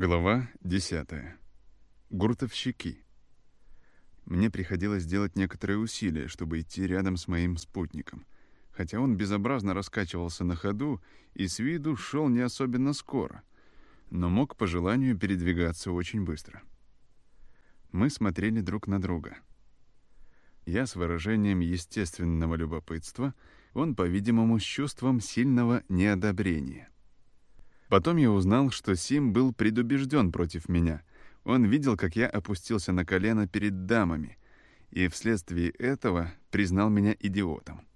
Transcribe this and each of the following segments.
Глава 10. Гуртовщики. Мне приходилось делать некоторые усилия, чтобы идти рядом с моим спутником, хотя он безобразно раскачивался на ходу и с виду шел не особенно скоро, но мог по желанию передвигаться очень быстро. Мы смотрели друг на друга. Я с выражением естественного любопытства, он, по-видимому, с чувством сильного неодобрения — Потом я узнал, что Сим был предубежден против меня. Он видел, как я опустился на колено перед дамами, и вследствие этого признал меня идиотом.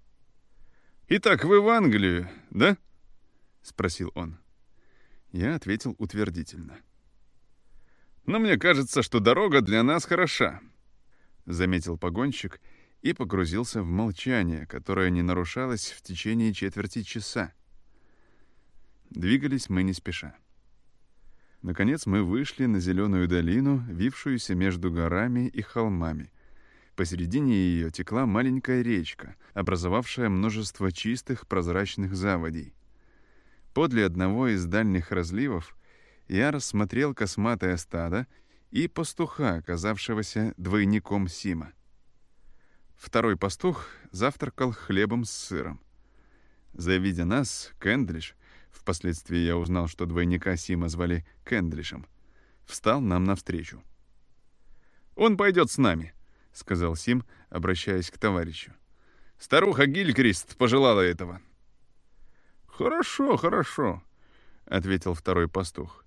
«Итак, вы в Англию, да?» — спросил он. Я ответил утвердительно. «Но мне кажется, что дорога для нас хороша», — заметил погонщик и погрузился в молчание, которое не нарушалось в течение четверти часа. Двигались мы не спеша. Наконец мы вышли на зеленую долину, вившуюся между горами и холмами. Посередине ее текла маленькая речка, образовавшая множество чистых прозрачных заводей. Подле одного из дальних разливов я рассмотрел косматое стадо и пастуха, оказавшегося двойником Сима. Второй пастух завтракал хлебом с сыром. Завидя нас, Кендлиш впоследствии я узнал, что двойника Сима звали Кендлишем, встал нам навстречу. «Он пойдет с нами», — сказал Сим, обращаясь к товарищу. «Старуха Гилькрист пожелала этого». «Хорошо, хорошо», — ответил второй пастух.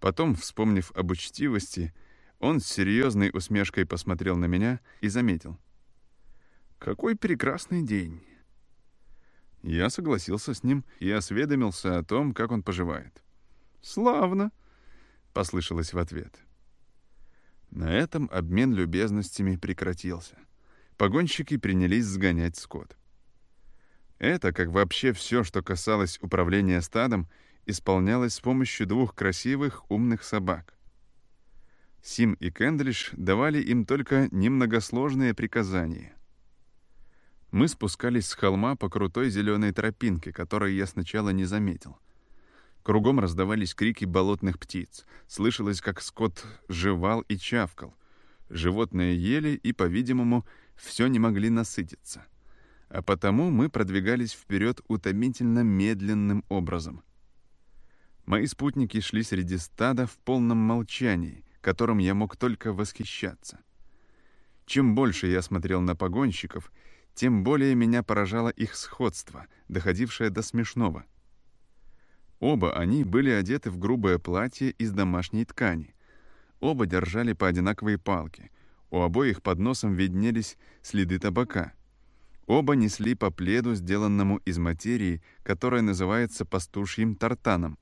Потом, вспомнив об учтивости, он с серьезной усмешкой посмотрел на меня и заметил. «Какой прекрасный день! Я согласился с ним и осведомился о том, как он поживает. «Славно!» — послышалось в ответ. На этом обмен любезностями прекратился. Погонщики принялись сгонять скот. Это, как вообще все, что касалось управления стадом, исполнялось с помощью двух красивых, умных собак. Сим и Кендлиш давали им только немногосложные приказания — мы спускались с холма по крутой зеленой тропинке, которую я сначала не заметил. Кругом раздавались крики болотных птиц. Слышалось, как скот жевал и чавкал. Животные ели и, по-видимому, все не могли насытиться. А потому мы продвигались вперед утомительно медленным образом. Мои спутники шли среди стада в полном молчании, которым я мог только восхищаться. Чем больше я смотрел на погонщиков — тем более меня поражало их сходство, доходившее до смешного. Оба они были одеты в грубое платье из домашней ткани. Оба держали по одинаковой палке. У обоих под носом виднелись следы табака. Оба несли по пледу, сделанному из материи, которая называется пастушьим тартаном.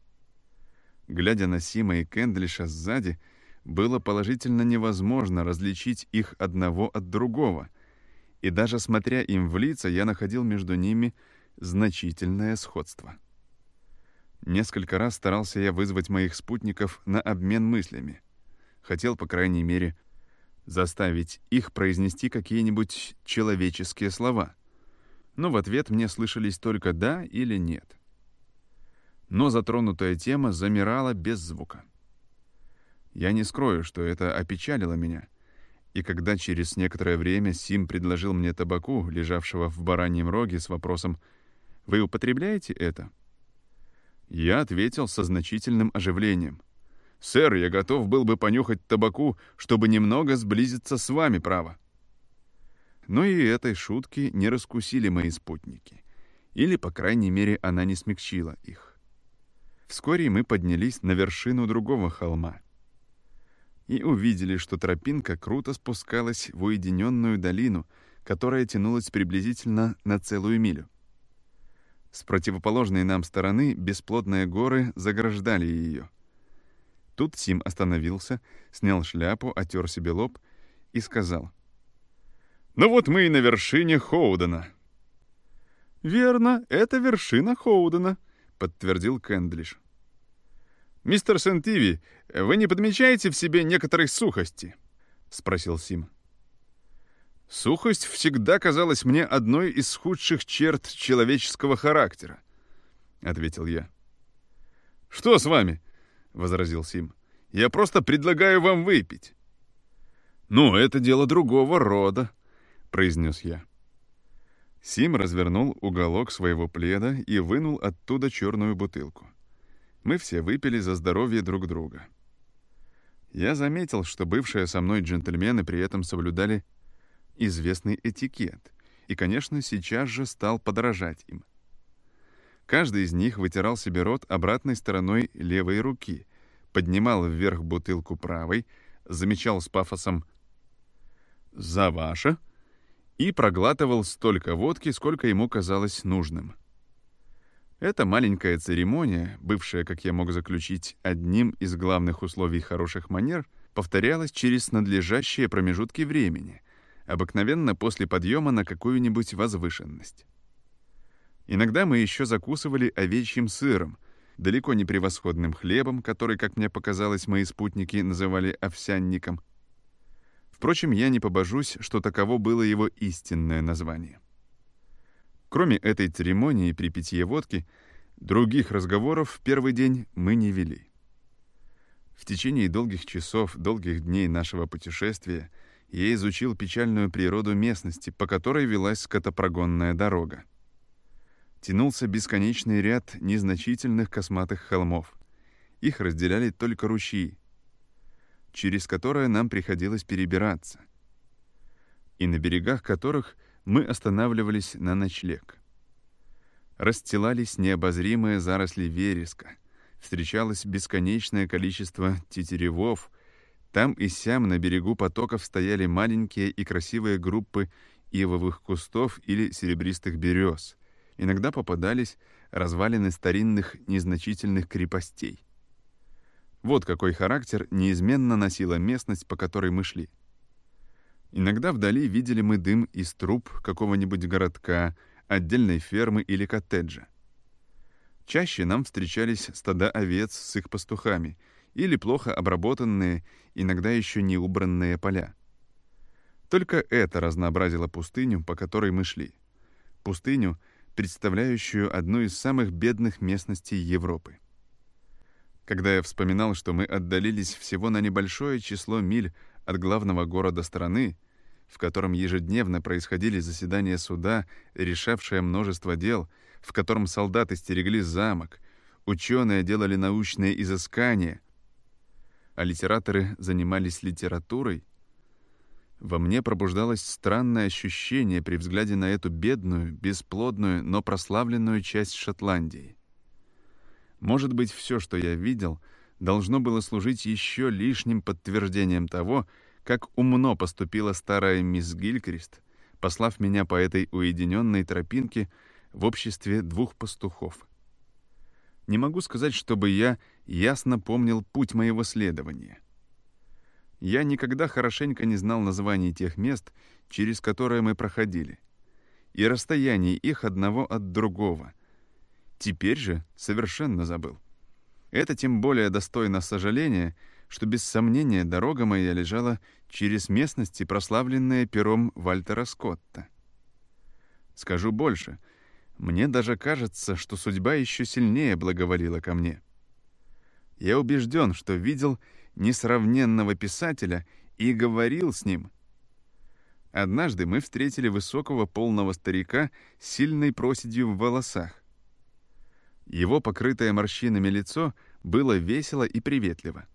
Глядя на Сима и Кендлиша сзади, было положительно невозможно различить их одного от другого — и даже смотря им в лица, я находил между ними значительное сходство. Несколько раз старался я вызвать моих спутников на обмен мыслями. Хотел, по крайней мере, заставить их произнести какие-нибудь человеческие слова. Но в ответ мне слышались только «да» или «нет». Но затронутая тема замирала без звука. Я не скрою, что это опечалило меня — и когда через некоторое время Сим предложил мне табаку, лежавшего в бараньем роге, с вопросом «Вы употребляете это?» Я ответил со значительным оживлением. «Сэр, я готов был бы понюхать табаку, чтобы немного сблизиться с вами, право». Но и этой шутки не раскусили мои спутники. Или, по крайней мере, она не смягчила их. Вскоре мы поднялись на вершину другого холма — и увидели, что тропинка круто спускалась в уединенную долину, которая тянулась приблизительно на целую милю. С противоположной нам стороны бесплодные горы заграждали ее. Тут Сим остановился, снял шляпу, отер себе лоб и сказал. «Ну вот мы и на вершине Хоудена». «Верно, это вершина Хоудена», — подтвердил Кендлиш. «Мистер Сент-Иви, вы не подмечаете в себе некоторой сухости?» — спросил Сим. «Сухость всегда казалась мне одной из худших черт человеческого характера», — ответил я. «Что с вами?» — возразил Сим. Я просто предлагаю вам выпить». «Ну, это дело другого рода», — произнес я. Сим развернул уголок своего пледа и вынул оттуда черную бутылку. Мы все выпили за здоровье друг друга. Я заметил, что бывшие со мной джентльмены при этом соблюдали известный этикет, и, конечно, сейчас же стал подражать им. Каждый из них вытирал себе рот обратной стороной левой руки, поднимал вверх бутылку правой, замечал с пафосом «За ваше!» и проглатывал столько водки, сколько ему казалось нужным. Эта маленькая церемония, бывшая, как я мог заключить, одним из главных условий хороших манер, повторялась через надлежащие промежутки времени, обыкновенно после подъема на какую-нибудь возвышенность. Иногда мы еще закусывали овечьим сыром, далеко не превосходным хлебом, который, как мне показалось, мои спутники называли овсянником, Впрочем, я не побожусь, что таково было его истинное название. Кроме этой церемонии при питье водки, других разговоров в первый день мы не вели. В течение долгих часов, долгих дней нашего путешествия я изучил печальную природу местности, по которой велась скотопрогонная дорога. Тянулся бесконечный ряд незначительных косматых холмов. Их разделяли только ручьи, через которое нам приходилось перебираться, и на берегах которых мы останавливались на ночлег. Расстилались необозримые заросли вереска, встречалось бесконечное количество тетеревов, там и сям на берегу потоков стояли маленькие и красивые группы ивовых кустов или серебристых берез. Иногда попадались развалины старинных незначительных крепостей. Вот какой характер неизменно носила местность, по которой мы шли. Иногда вдали видели мы дым из труб какого-нибудь городка, отдельной фермы или коттеджа. Чаще нам встречались стада овец с их пастухами или плохо обработанные, иногда еще не убранные поля. Только это разнообразило пустыню, по которой мы шли. Пустыню, представляющую одну из самых бедных местностей Европы. Когда я вспоминал, что мы отдалились всего на небольшое число миль от главного города страны, в котором ежедневно происходили заседания суда, решавшие множество дел, в котором солдаты стерегли замок, ученые делали научные изыскания, а литераторы занимались литературой, во мне пробуждалось странное ощущение при взгляде на эту бедную, бесплодную, но прославленную часть Шотландии. Может быть, все, что я видел, должно было служить еще лишним подтверждением того, как умно поступила старая мисс Гилькрист, послав меня по этой уединенной тропинке в обществе двух пастухов. Не могу сказать, чтобы я ясно помнил путь моего следования. Я никогда хорошенько не знал названий тех мест, через которые мы проходили, и расстояний их одного от другого — Теперь же совершенно забыл. Это тем более достойно сожаления, что без сомнения дорога моя лежала через местности, прославленные пером Вальтера Скотта. Скажу больше, мне даже кажется, что судьба еще сильнее благоволила ко мне. Я убежден, что видел несравненного писателя и говорил с ним. Однажды мы встретили высокого полного старика с сильной проседью в волосах. Его покрытое морщинами лицо было весело и приветливо.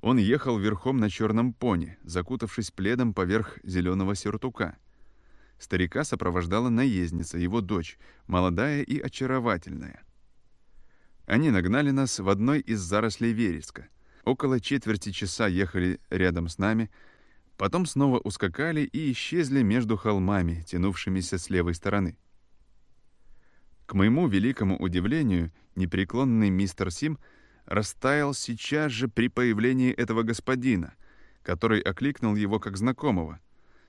Он ехал верхом на черном пони, закутавшись пледом поверх зеленого сюртука. Старика сопровождала наездница, его дочь, молодая и очаровательная. Они нагнали нас в одной из зарослей вереска. Около четверти часа ехали рядом с нами, потом снова ускакали и исчезли между холмами, тянувшимися с левой стороны. К моему великому удивлению, непреклонный мистер Сим растаял сейчас же при появлении этого господина, который окликнул его как знакомого.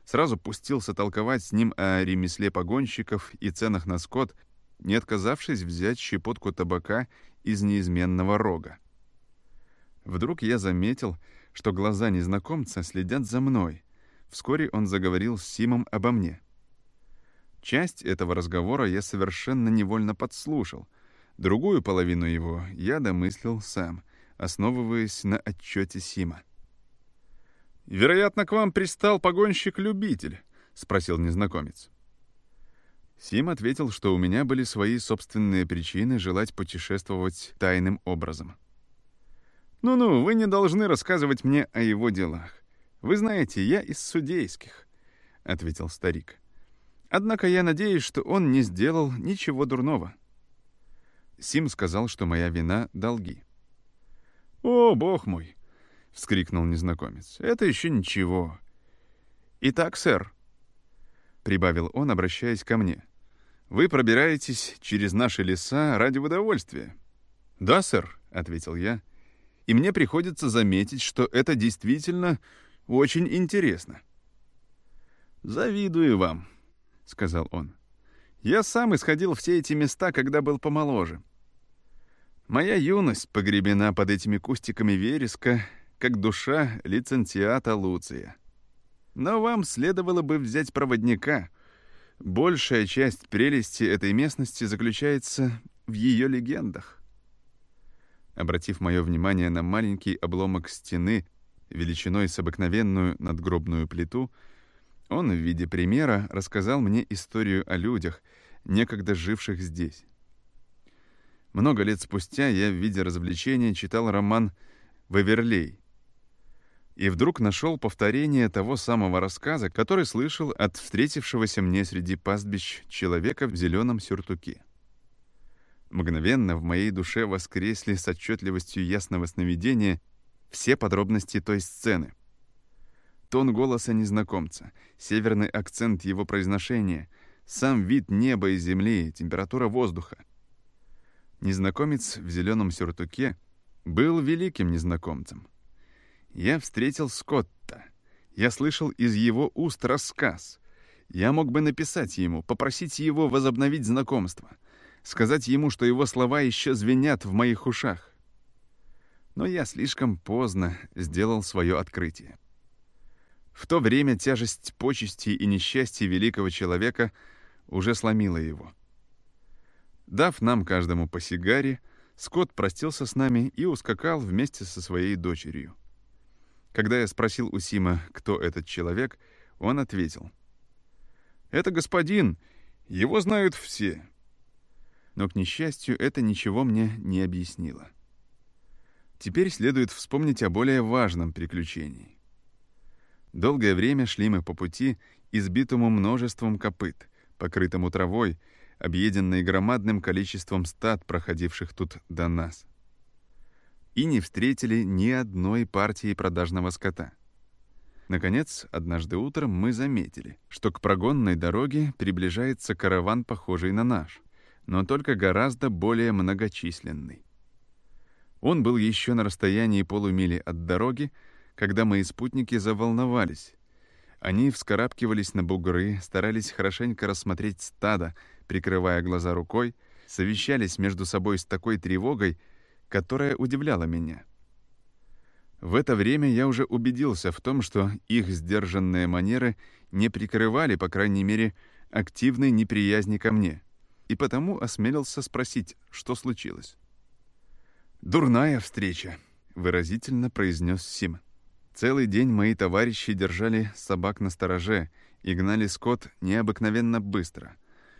Сразу пустился толковать с ним о ремесле погонщиков и ценах на скот, не отказавшись взять щепотку табака из неизменного рога. Вдруг я заметил, что глаза незнакомца следят за мной. Вскоре он заговорил с Симом обо мне — Часть этого разговора я совершенно невольно подслушал. Другую половину его я домыслил сам, основываясь на отчете Сима. «Вероятно, к вам пристал погонщик-любитель», — спросил незнакомец. Сим ответил, что у меня были свои собственные причины желать путешествовать тайным образом. «Ну-ну, вы не должны рассказывать мне о его делах. Вы знаете, я из судейских», — ответил старик. «Однако я надеюсь, что он не сделал ничего дурного». Сим сказал, что моя вина — долги. «О, бог мой!» — вскрикнул незнакомец. «Это еще ничего. Итак, сэр, прибавил он, обращаясь ко мне. «Вы пробираетесь через наши леса ради удовольствия». «Да, сэр», — ответил я. «И мне приходится заметить, что это действительно очень интересно». «Завидую вам», — сказал он. «Я сам исходил все эти места, когда был помоложе. Моя юность погребена под этими кустиками вереска, как душа лицензиата Луция». Но вам следовало бы взять проводника. Большая часть прелести этой местности заключается в ее легендах. Обратив мое внимание на маленький обломок стены, величиной с обыкновенную надгробную плиту, он в виде примера рассказал мне историю о людях, некогда живших здесь. Много лет спустя я в виде развлечения читал роман «Ваверлей», и вдруг нашел повторение того самого рассказа, который слышал от встретившегося мне среди пастбищ человека в зеленом сюртуке. Мгновенно в моей душе воскресли с отчетливостью ясного сновидения все подробности той сцены. Тон голоса незнакомца, северный акцент его произношения, сам вид неба и земли, температура воздуха. Незнакомец в зеленом сюртуке был великим незнакомцем — я встретил Скотта. Я слышал из его уст рассказ. Я мог бы написать ему, попросить его возобновить знакомство, сказать ему, что его слова еще звенят в моих ушах. Но я слишком поздно сделал свое открытие. В то время тяжесть почести и несчастья великого человека уже сломила его. Дав нам каждому по сигаре, Скотт простился с нами и ускакал вместе со своей дочерью. Когда я спросил у Сима, кто этот человек, он ответил. «Это господин, его знают все». Но, к несчастью, это ничего мне не объяснило. Теперь следует вспомнить о более важном приключении. Долгое время шли мы по пути, избитому множеством копыт, покрытому травой, объеденной громадным количеством стад, проходивших тут до нас и не встретили ни одной партии продажного скота. Наконец, однажды утром мы заметили, что к прогонной дороге приближается караван, похожий на наш, но только гораздо более многочисленный. Он был еще на расстоянии полумили от дороги, когда мои спутники заволновались. Они вскарабкивались на бугры, старались хорошенько рассмотреть стадо, прикрывая глаза рукой, совещались между собой с такой тревогой, которая удивляла меня. В это время я уже убедился в том, что их сдержанные манеры не прикрывали, по крайней мере, активной неприязни ко мне, и потому осмелился спросить, что случилось. «Дурная встреча», — выразительно произнес Сим. Целый день мои товарищи держали собак на стороже и гнали скот необыкновенно быстро,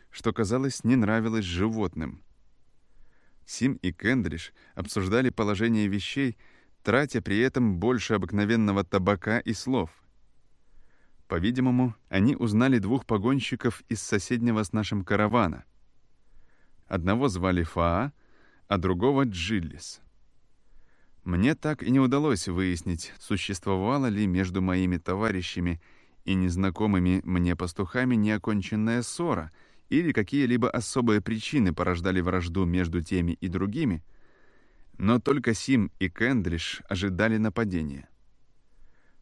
что, казалось, не нравилось животным — Сим и Кендриш обсуждали положение вещей, тратя при этом больше обыкновенного табака и слов. По-видимому, они узнали двух погонщиков из соседнего с нашим каравана. Одного звали Фаа, а другого Джиллис. Мне так и не удалось выяснить, существовала ли между моими товарищами и незнакомыми мне пастухами неоконченная ссора — или какие-либо особые причины порождали вражду между теми и другими, но только Сим и Кендлиш ожидали нападения.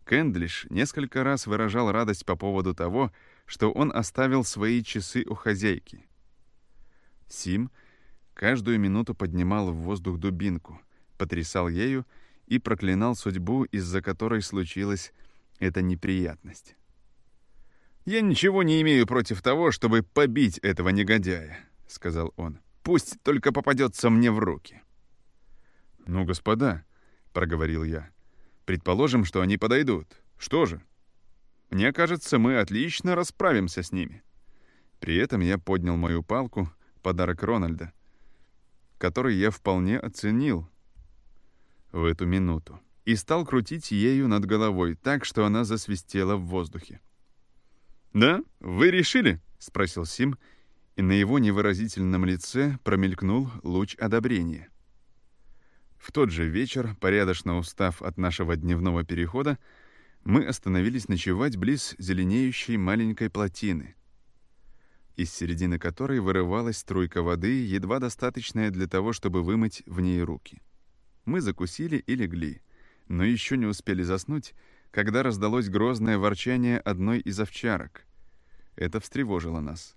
Кендлиш несколько раз выражал радость по поводу того, что он оставил свои часы у хозяйки. Сим каждую минуту поднимал в воздух дубинку, потрясал ею и проклинал судьбу, из-за которой случилась эта неприятность. «Я ничего не имею против того, чтобы побить этого негодяя», — сказал он. «Пусть только попадется мне в руки». «Ну, господа», проговорил я. «Предположим, что они подойдут. Что же? Мне кажется, мы отлично расправимся с ними». При этом я поднял мою палку, подарок Рональда, который я вполне оценил в эту минуту, и стал крутить ею над головой так, что она засвистела в воздухе. «Да, вы решили?» — спросил Сим, и на его невыразительном лице промелькнул луч одобрения. В тот же вечер, порядочно устав от нашего дневного перехода, мы остановились ночевать близ зеленеющей маленькой плотины, из середины которой вырывалась струйка воды, едва достаточная для того, чтобы вымыть в ней руки. Мы закусили и легли, но еще не успели заснуть, когда раздалось грозное ворчание одной из овчарок. Это встревожило нас.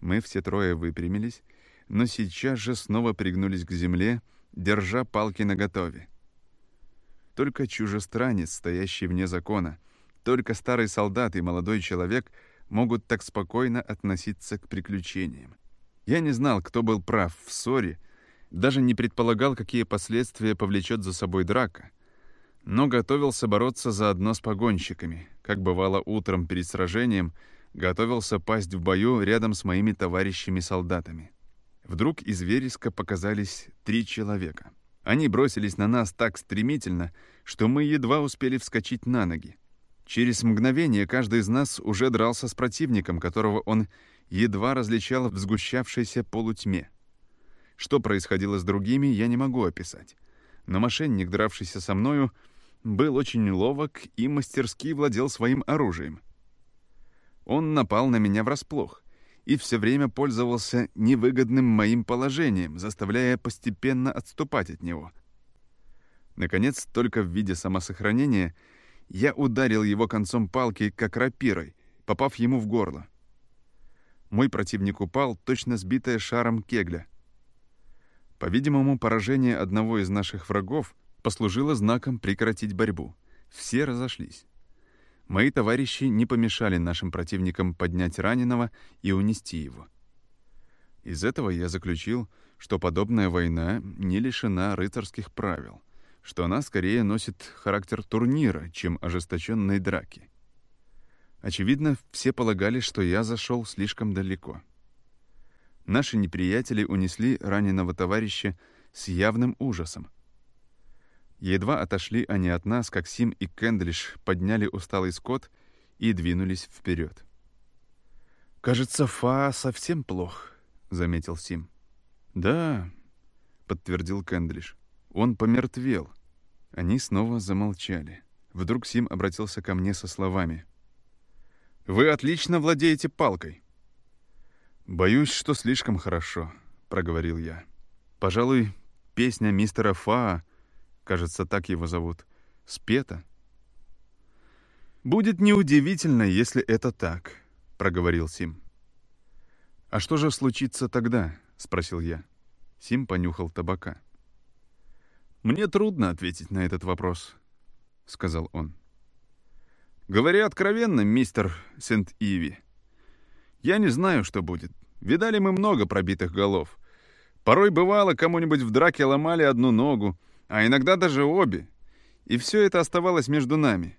Мы все трое выпрямились, но сейчас же снова пригнулись к земле, держа палки наготове. Только чужестранец, стоящий вне закона, только старый солдат и молодой человек могут так спокойно относиться к приключениям. Я не знал, кто был прав в ссоре, даже не предполагал, какие последствия повлечет за собой драка, но готовился бороться заодно с погонщиками, как бывало утром перед сражением, готовился пасть в бою рядом с моими товарищами-солдатами. Вдруг из вереска показались три человека. Они бросились на нас так стремительно, что мы едва успели вскочить на ноги. Через мгновение каждый из нас уже дрался с противником, которого он едва различал в сгущавшейся полутьме. Что происходило с другими, я не могу описать. Но мошенник, дравшийся со мною, был очень ловок и мастерски владел своим оружием. Он напал на меня врасплох и все время пользовался невыгодным моим положением, заставляя постепенно отступать от него. Наконец, только в виде самосохранения, я ударил его концом палки, как рапирой, попав ему в горло. Мой противник упал, точно сбитая шаром кегля. По-видимому, поражение одного из наших врагов послужило знаком прекратить борьбу. Все разошлись. Мои товарищи не помешали нашим противникам поднять раненого и унести его. Из этого я заключил, что подобная война не лишена рыцарских правил, что она скорее носит характер турнира, чем ожесточенной драки. Очевидно, все полагали, что я зашел слишком далеко. Наши неприятели унесли раненого товарища с явным ужасом, Едва отошли они от нас, как Сим и Кендлиш подняли усталый скот и двинулись вперед. «Кажется, Фа совсем плох», — заметил Сим. «Да», — подтвердил Кендлиш. «Он помертвел». Они снова замолчали. Вдруг Сим обратился ко мне со словами. «Вы отлично владеете палкой». «Боюсь, что слишком хорошо», — проговорил я. «Пожалуй, песня мистера Фаа — кажется, так его зовут, спета. «Будет неудивительно, если это так», — проговорил Сим. «А что же случится тогда?» — спросил я. Сим понюхал табака. «Мне трудно ответить на этот вопрос», — сказал он. «Говоря откровенно, мистер Сент-Иви, я не знаю, что будет. Видали мы много пробитых голов. Порой бывало, кому-нибудь в драке ломали одну ногу, а иногда даже обе. И все это оставалось между нами.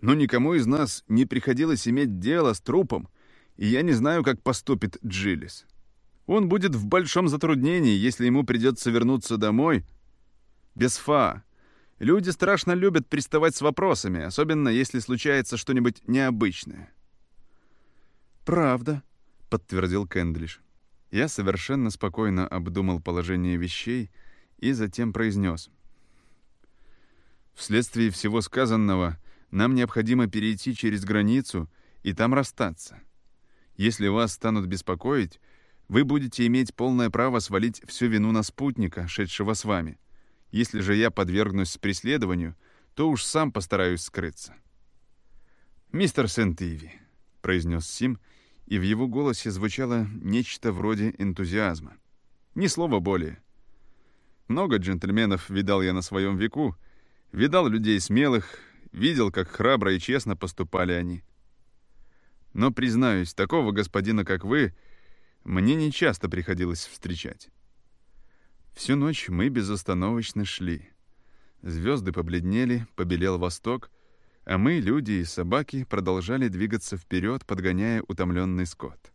Но никому из нас не приходилось иметь дело с трупом, и я не знаю, как поступит Джилис. Он будет в большом затруднении, если ему придется вернуться домой без Фа. Люди страшно любят приставать с вопросами, особенно если случается что-нибудь необычное. «Правда», — подтвердил Кендлиш. Я совершенно спокойно обдумал положение вещей — и затем произнес. «Вследствие всего сказанного нам необходимо перейти через границу и там расстаться. Если вас станут беспокоить, вы будете иметь полное право свалить всю вину на спутника, шедшего с вами. Если же я подвергнусь преследованию, то уж сам постараюсь скрыться». «Мистер Сент-Иви», — произнес Сим, и в его голосе звучало нечто вроде энтузиазма. «Ни слова более. Много джентльменов видал я на своем веку, видал людей смелых, видел, как храбро и честно поступали они. Но, признаюсь, такого господина, как вы, мне не часто приходилось встречать. Всю ночь мы безостановочно шли. Звезды побледнели, побелел восток, а мы, люди и собаки, продолжали двигаться вперед, подгоняя утомленный скот.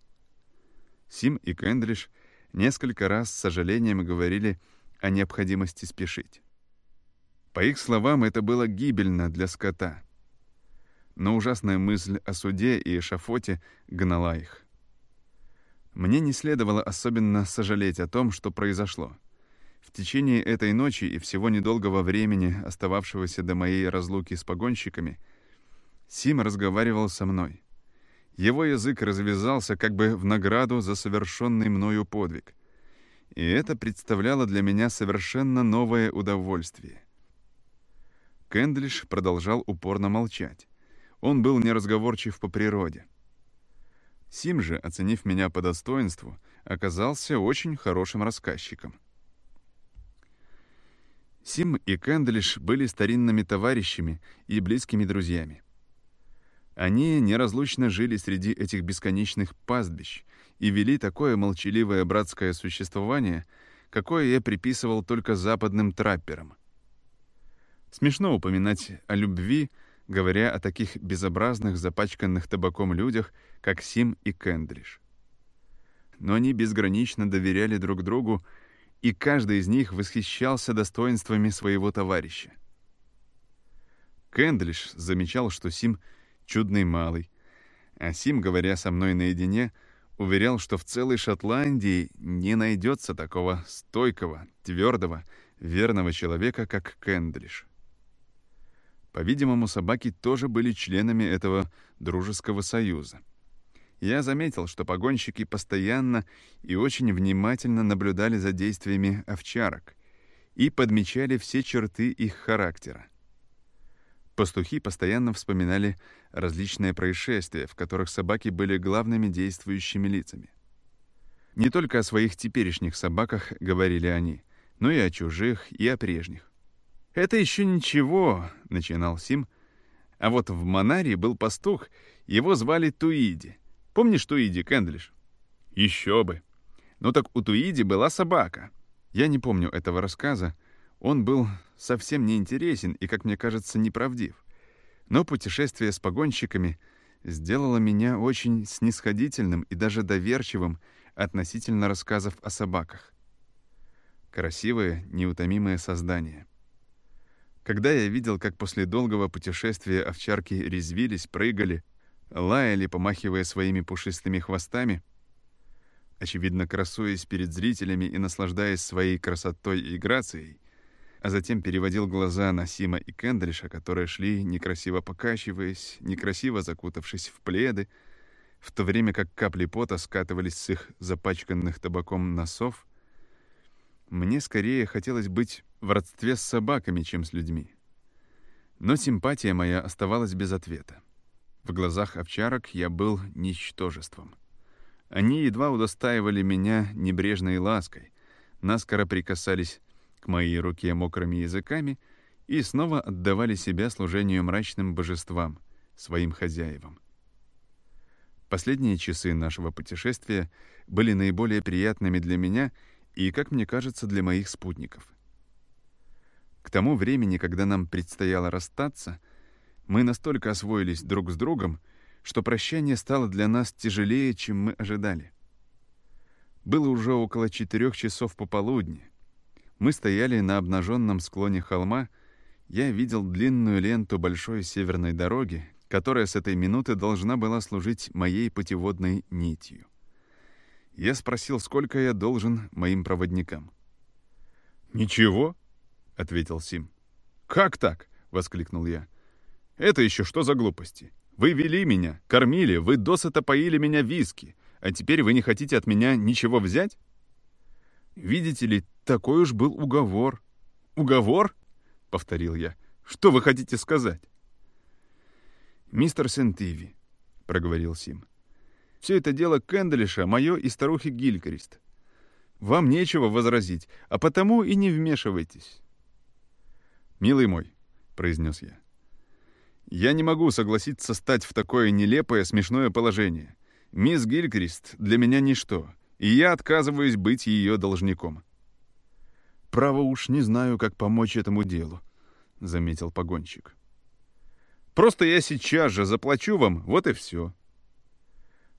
Сим и Кендриш несколько раз с сожалением говорили о необходимости спешить. По их словам, это было гибельно для скота. Но ужасная мысль о суде и эшафоте гнала их. Мне не следовало особенно сожалеть о том, что произошло. В течение этой ночи и всего недолгого времени, остававшегося до моей разлуки с погонщиками, Сим разговаривал со мной. Его язык развязался как бы в награду за совершенный мною подвиг. И это представляло для меня совершенно новое удовольствие. Кэндлиш продолжал упорно молчать. Он был неразговорчив по природе. Сим же, оценив меня по достоинству, оказался очень хорошим рассказчиком. Сим и Кэндлиш были старинными товарищами и близкими друзьями. Они неразлучно жили среди этих бесконечных пастбищ и вели такое молчаливое братское существование, какое я приписывал только западным трапперам. Смешно упоминать о любви, говоря о таких безобразных, запачканных табаком людях, как Сим и Кэндриш. Но они безгранично доверяли друг другу и каждый из них восхищался достоинствами своего товарища. Кэндлиш замечал, что Сим — чудный малый, а Сим, говоря со мной наедине, уверял, что в целой Шотландии не найдется такого стойкого, твердого, верного человека, как Кэндлиш. По-видимому, собаки тоже были членами этого дружеского союза я заметил, что погонщики постоянно и очень внимательно наблюдали за действиями овчарок и подмечали все черты их характера. Пастухи постоянно вспоминали различные происшествия, в которых собаки были главными действующими лицами. Не только о своих теперешних собаках говорили они, но и о чужих, и о прежних. «Это еще ничего», — начинал Сим, — «а вот в Монаре был пастух, его звали Туиди. Помнишь Туиди, Кэндлиш? Еще бы. Ну так у Туиди была собака. Я не помню этого рассказа. Он был совсем неинтересен и, как мне кажется, неправдив. Но путешествие с погонщиками сделало меня очень снисходительным и даже доверчивым относительно рассказов о собаках. Красивые, неутомимые создания. Когда я видел, как после долгого путешествия овчарки резвились, прыгали, лаяли, помахивая своими пушистыми хвостами, очевидно, красуясь перед зрителями и наслаждаясь своей красотой и грацией, а затем переводил глаза на Сима и Кендриша, которые шли, некрасиво покачиваясь, некрасиво закутавшись в пледы, в то время как капли пота скатывались с их запачканных табаком носов, мне скорее хотелось быть в родстве с собаками, чем с людьми. Но симпатия моя оставалась без ответа. В глазах овчарок я был ничтожеством. Они едва удостаивали меня небрежной лаской, наскоро прикасались к моей руке мокрыми языками и снова отдавали себя служению мрачным божествам, своим хозяевам. Последние часы нашего путешествия были наиболее приятными для меня и, как мне кажется, для моих спутников. К тому времени, когда нам предстояло расстаться — мы настолько освоились друг с другом, что прощание стало для нас тяжелее, чем мы ожидали. Было уже около четырех часов пополудни. Мы стояли на обнаженном склоне холма, я видел длинную ленту большой северной дороги, которая с этой минуты должна была служить моей путеводной нитью. Я спросил, сколько я должен моим проводникам. «Ничего», — ответил Сим. «Как так?» — воскликнул я. Это еще что за глупости? Вы вели меня, кормили, вы досыта поили меня виски, а теперь вы не хотите от меня ничего взять? Видите ли, такой уж был уговор. Уговор? — повторил я. Что вы хотите сказать? Мистер Сентиви, — проговорил Сим. Все это дело Кэндлиша, мое и старухи Гилькрист. Вам нечего возразить, а потому и не вмешивайтесь. «Милый мой», — произнес я, я не могу согласиться стать в такое нелепое, смешное положение. Мисс Гилькрист для меня ничто, и я отказываюсь быть ее должником. Право уж не знаю, как помочь этому делу. заметил погонщик. «Просто я сейчас же заплачу вам, вот и все».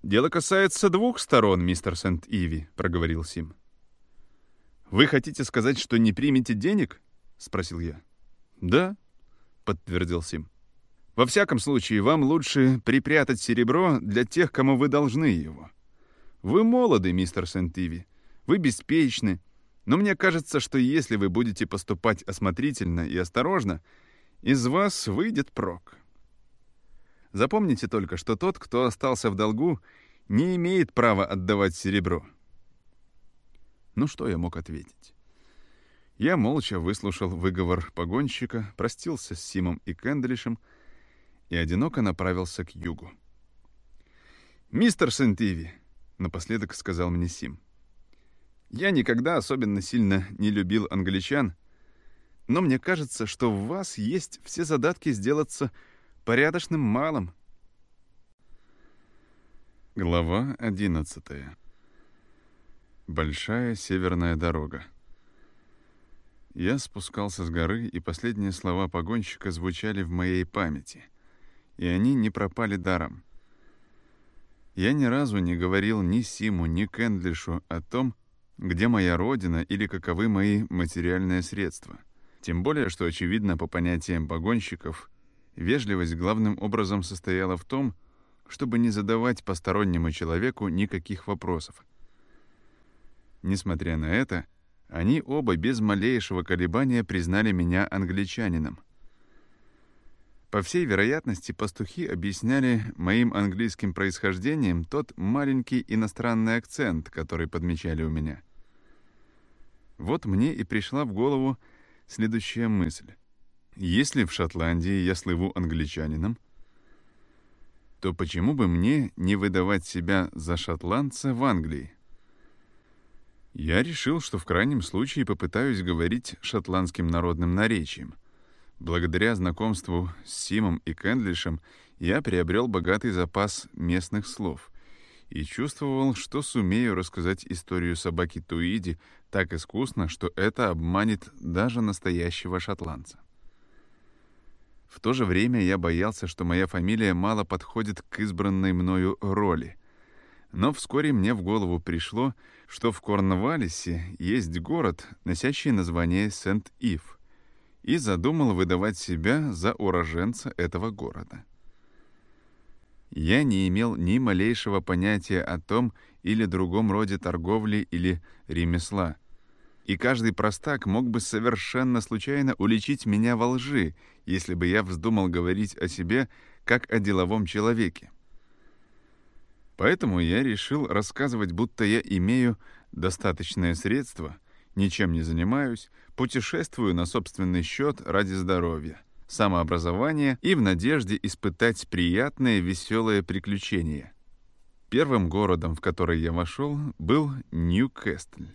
«Дело касается двух сторон, мистер Сент-Иви», — проговорил Сим. «Вы хотите сказать, что не примете денег?» — спросил я. «Да», — подтвердил Сим. «Во всяком случае, вам лучше припрятать серебро для тех, кому вы должны его. Вы молоды, мистер Сент-Иви, вы беспечны, но мне кажется, что если вы будете поступать осмотрительно и осторожно, из вас выйдет прок. Запомните только, что тот, кто остался в долгу, не имеет права отдавать серебро. Ну что я мог ответить? Я молча выслушал выговор погонщика, простился с Симом и Кендлишем и одиноко направился к югу. «Мистер Сент-Иви», — напоследок сказал мне Сим, — «я никогда особенно сильно не любил англичан, но мне кажется, что в вас есть все задатки сделаться порядочным малым. Глава одиннадцатая. Большая северная дорога. Я спускался с горы, и последние слова погонщика звучали в моей памяти, и они не пропали даром. Я ни разу не говорил ни Симу, ни Кендлишу о том, где моя родина или каковы мои материальные средства. Тем более, что, очевидно, по понятиям погонщиков, Вежливость главным образом состояла в том, чтобы не задавать постороннему человеку никаких вопросов. Несмотря на это, они оба без малейшего колебания признали меня англичанином. По всей вероятности, пастухи объясняли моим английским происхождением тот маленький иностранный акцент, который подмечали у меня. Вот мне и пришла в голову следующая мысль. Если в Шотландии я слыву англичанином, то почему бы мне не выдавать себя за шотландца в Англии? Я решил, что в крайнем случае попытаюсь говорить шотландским народным наречием. Благодаря знакомству с Симом и Кендлишем я приобрел богатый запас местных слов и чувствовал, что сумею рассказать историю собаки Туиди так искусно, что это обманет даже настоящего шотландца. В то же время я боялся, что моя фамилия мало подходит к избранной мною роли. Но вскоре мне в голову пришло, что в Корнваллисе есть город, носящий название Сент-Ив, и задумал выдавать себя за уроженца этого города. Я не имел ни малейшего понятия о том или другом роде торговли или ремесла, и каждый простак мог бы совершенно случайно уличить меня во лжи, если бы я вздумал говорить о себе как о деловом человеке. Поэтому я решил рассказывать, будто я имею достаточное средство, ничем не занимаюсь, путешествую на собственный счет ради здоровья, самообразования и в надежде испытать приятное веселое приключение. Первым городом, в который я вошел, был Ньюкэстль.